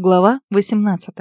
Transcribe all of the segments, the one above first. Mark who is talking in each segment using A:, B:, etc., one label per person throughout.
A: Глава 18.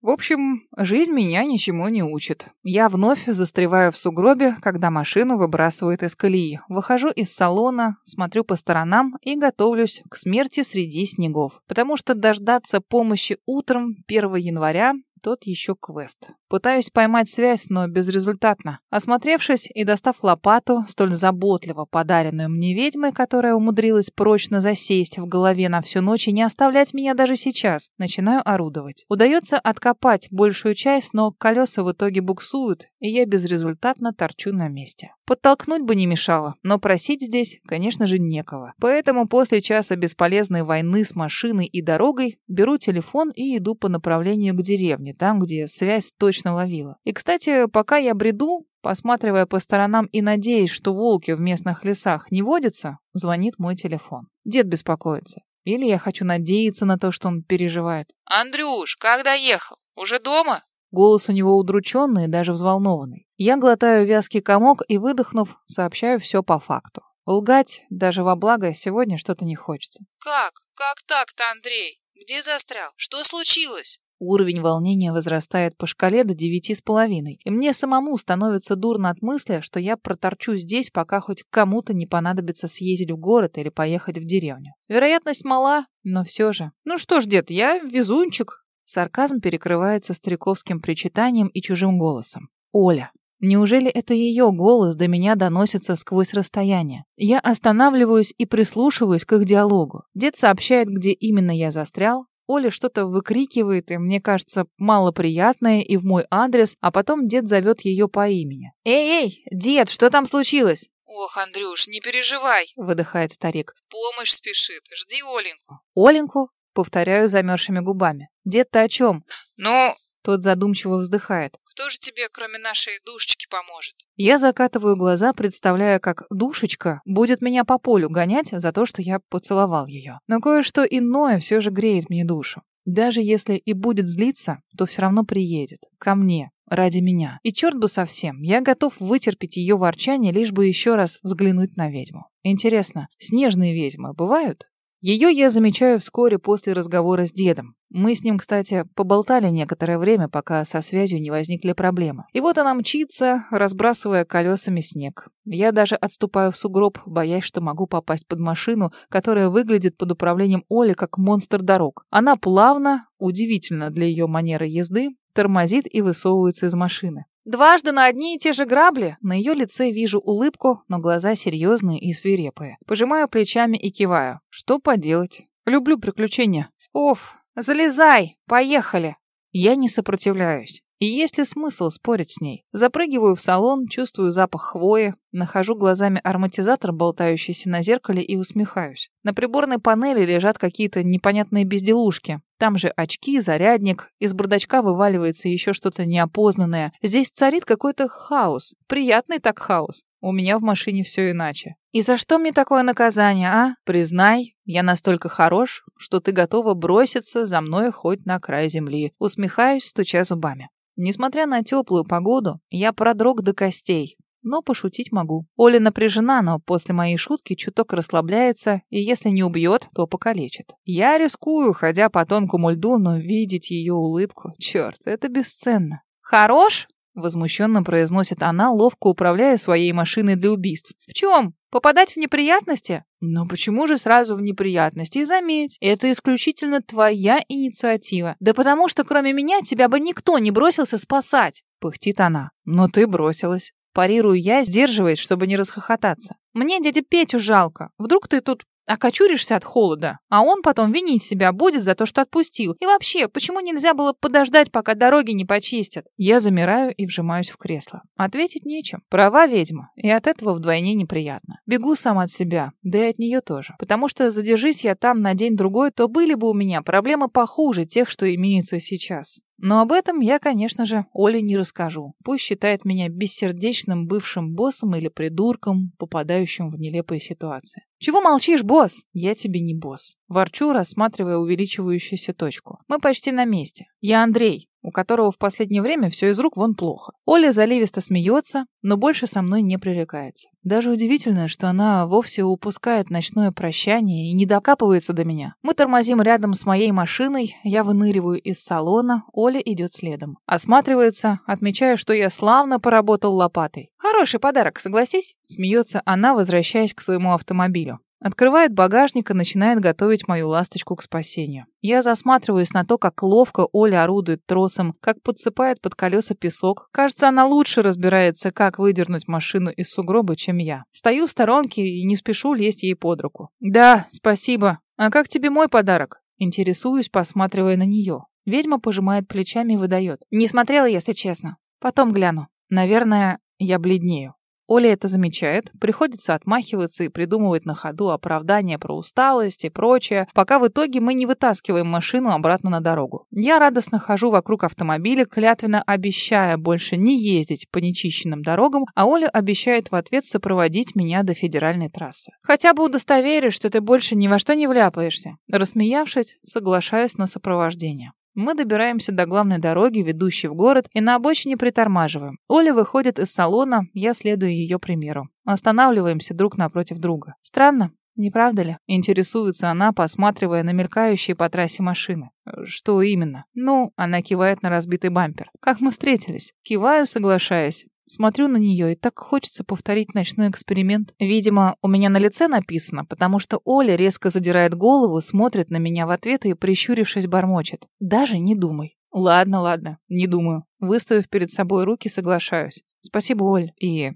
A: В общем, жизнь меня ничему не учит. Я вновь застреваю в сугробе, когда машину выбрасывает из колеи. Выхожу из салона, смотрю по сторонам и готовлюсь к смерти среди снегов. Потому что дождаться помощи утром 1 января тот еще квест. Пытаюсь поймать связь, но безрезультатно. Осмотревшись и достав лопату, столь заботливо подаренную мне ведьмой, которая умудрилась прочно засесть в голове на всю ночь и не оставлять меня даже сейчас, начинаю орудовать. Удается откопать большую часть, но колеса в итоге буксуют, и я безрезультатно торчу на месте. Подтолкнуть бы не мешало, но просить здесь, конечно же, некого. Поэтому после часа бесполезной войны с машиной и дорогой беру телефон и иду по направлению к деревне, там, где связь точно ловила. И, кстати, пока я бреду, посматривая по сторонам и надеясь, что волки в местных лесах не водятся, звонит мой телефон. Дед беспокоится. Или я хочу надеяться на то, что он переживает.
B: «Андрюш, как доехал? Уже дома?»
A: Голос у него удрученный и даже взволнованный. Я глотаю вязкий комок и, выдохнув, сообщаю все по факту. Лгать даже во благо сегодня что-то не хочется.
B: «Как? Как так-то, Андрей? Где застрял? Что случилось?»
A: Уровень волнения возрастает по шкале до девяти с половиной, и мне самому становится дурно от мысли, что я проторчу здесь, пока хоть кому-то не понадобится съездить в город или поехать в деревню. Вероятность мала, но все же. Ну что ж, дед, я везунчик. Сарказм перекрывается стариковским причитанием и чужим голосом. Оля. Неужели это ее голос до меня доносится сквозь расстояние? Я останавливаюсь и прислушиваюсь к их диалогу. Дед сообщает, где именно я застрял. Оля что-то выкрикивает, и мне кажется, малоприятное и в мой адрес, а потом дед зовет ее по имени. «Эй-эй, дед, что там случилось?»
B: «Ох, Андрюш, не переживай», —
A: выдыхает старик.
B: «Помощь спешит. Жди Оленьку».
A: «Оленьку?» Повторяю замерзшими губами. «Дед-то о чем?»
B: «Ну...»
A: Тот задумчиво вздыхает.
B: «Кто же тебе, кроме нашей душечки, поможет?»
A: Я закатываю глаза, представляя, как душечка будет меня по полю гонять за то, что я поцеловал ее. Но кое-что иное все же греет мне душу. Даже если и будет злиться, то все равно приедет. Ко мне. Ради меня. И черт бы совсем, я готов вытерпеть ее ворчание, лишь бы еще раз взглянуть на ведьму. Интересно, снежные ведьмы бывают? Ее я замечаю вскоре после разговора с дедом. Мы с ним, кстати, поболтали некоторое время, пока со связью не возникли проблемы. И вот она мчится, разбрасывая колесами снег. Я даже отступаю в сугроб, боясь, что могу попасть под машину, которая выглядит под управлением Оли как монстр дорог. Она плавно, удивительно для ее манеры езды, тормозит и высовывается из машины. Дважды на одни и те же грабли. На ее лице вижу улыбку, но глаза серьезные и свирепые. Пожимаю плечами и киваю. Что поделать? Люблю приключения. Оф, залезай, поехали. Я не сопротивляюсь. И есть ли смысл спорить с ней? Запрыгиваю в салон, чувствую запах хвои, нахожу глазами ароматизатор, болтающийся на зеркале, и усмехаюсь. На приборной панели лежат какие-то непонятные безделушки. Там же очки, зарядник, из бардачка вываливается еще что-то неопознанное. Здесь царит какой-то хаос. Приятный так хаос. У меня в машине все иначе. И за что мне такое наказание, а? Признай, я настолько хорош, что ты готова броситься за мной хоть на край земли. Усмехаюсь, стуча зубами. Несмотря на теплую погоду, я продрог до костей, но пошутить могу. Оля напряжена, но после моей шутки чуток расслабляется, и если не убьет, то покалечит. Я рискую, ходя по тонкому льду, но видеть ее улыбку, черт, это бесценно. «Хорош?» — возмущенно произносит она, ловко управляя своей машиной для убийств. «В чем? Попадать в неприятности? Но почему же сразу в неприятности? И заметь, это исключительно твоя инициатива. Да потому что кроме меня тебя бы никто не бросился спасать, пыхтит она. Но ты бросилась. Парирую я, сдерживаясь, чтобы не расхохотаться. Мне дядя Петю жалко. Вдруг ты тут окочуришься от холода, а он потом винить себя будет за то, что отпустил. И вообще, почему нельзя было подождать, пока дороги не почистят? Я замираю и вжимаюсь в кресло. Ответить нечем. Права ведьма, и от этого вдвойне неприятно. Бегу сам от себя, да и от нее тоже. Потому что задержись я там на день-другой, то были бы у меня проблемы похуже тех, что имеются сейчас. Но об этом я, конечно же, Оле не расскажу. Пусть считает меня бессердечным бывшим боссом или придурком, попадающим в нелепые ситуации. «Чего молчишь, босс?» «Я тебе не босс». Ворчу, рассматривая увеличивающуюся точку. «Мы почти на месте. Я Андрей. У которого в последнее время все из рук вон плохо. Оля заливисто смеется, но больше со мной не пререкается. Даже удивительно, что она вовсе упускает ночное прощание и не докапывается до меня. Мы тормозим рядом с моей машиной, я выныриваю из салона, Оля идет следом. Осматривается, отмечая, что я славно поработал лопатой. «Хороший подарок, согласись?» Смеется она, возвращаясь к своему автомобилю. Открывает багажник и начинает готовить мою ласточку к спасению. Я засматриваюсь на то, как ловко Оля орудует тросом, как подсыпает под колеса песок. Кажется, она лучше разбирается, как выдернуть машину из сугроба, чем я. Стою в сторонке и не спешу лезть ей под руку. «Да, спасибо. А как тебе мой подарок?» Интересуюсь, посматривая на нее. Ведьма пожимает плечами и выдает. «Не смотрела, если честно. Потом гляну. Наверное, я бледнею. Оля это замечает, приходится отмахиваться и придумывать на ходу оправдания про усталость и прочее, пока в итоге мы не вытаскиваем машину обратно на дорогу. Я радостно хожу вокруг автомобиля, клятвенно обещая больше не ездить по нечищенным дорогам, а Оля обещает в ответ сопроводить меня до федеральной трассы. Хотя бы удостоверюсь, что ты больше ни во что не вляпаешься. Рассмеявшись, соглашаюсь на сопровождение. Мы добираемся до главной дороги, ведущей в город, и на обочине притормаживаем. Оля выходит из салона, я следую ее примеру. Останавливаемся друг напротив друга. Странно, не правда ли? Интересуется она, посматривая на мелькающие по трассе машины. Что именно? Ну, она кивает на разбитый бампер. Как мы встретились? Киваю, соглашаясь. Смотрю на нее, и так хочется повторить ночной эксперимент. Видимо, у меня на лице написано, потому что Оля резко задирает голову, смотрит на меня в ответ и, прищурившись, бормочет. «Даже не думай». «Ладно, ладно, не думаю». Выставив перед собой руки, соглашаюсь. «Спасибо, Оль, и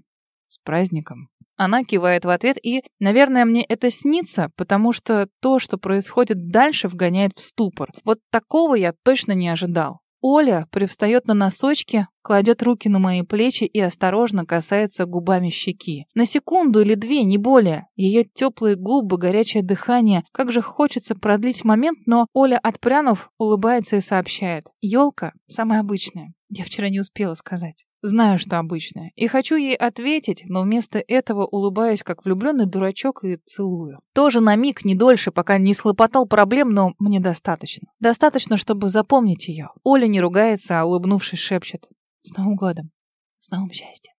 A: с праздником». Она кивает в ответ, и, наверное, мне это снится, потому что то, что происходит дальше, вгоняет в ступор. Вот такого я точно не ожидал. Оля привстает на носочки, кладет руки на мои плечи и осторожно касается губами щеки. На секунду или две, не более. Ее теплые губы, горячее дыхание. Как же хочется продлить момент, но Оля, отпрянув, улыбается и сообщает. Елка самая обычная. Я вчера не успела сказать. Знаю, что обычное. И хочу ей ответить, но вместо этого улыбаюсь, как влюбленный дурачок, и целую. Тоже на миг, не дольше, пока не слопотал проблем, но мне достаточно. Достаточно, чтобы запомнить ее. Оля не ругается, а улыбнувшись шепчет. С Новым годом. С новым счастьем.